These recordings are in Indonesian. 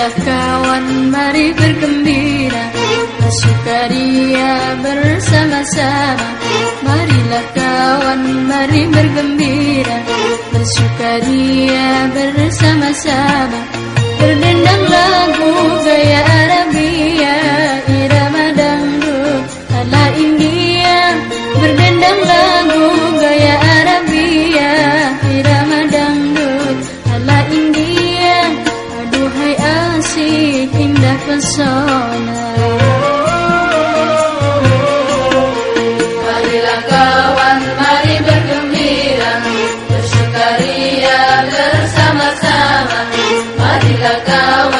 Marilah kawan mari bergembira. Bersukaria bersama-sama. Marilah kawan pesona Marilah kawan mari bergembira Bersukaria bersama-sama Marilah kawan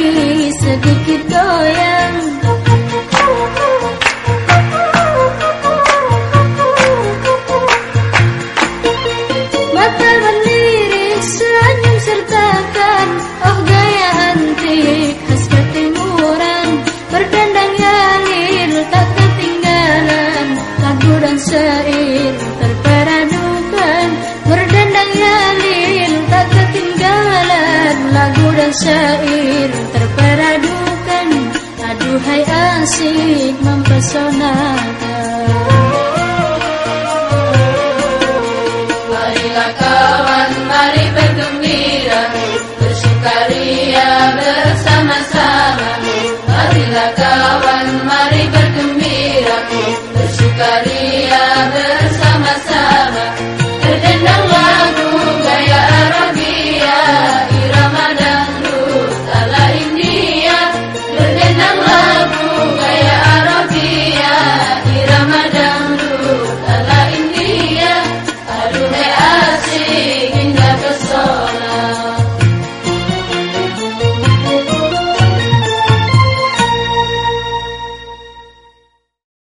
kaki sedikit goyang. Mata melirik senyum sertakan. Oh gaya antik khas ketimuran Berdendang galir tak ketinggalan. Lagu dan syair terperadukan. Berdendang galir tak ketinggalan. Lagu dan syair asik mempesonakan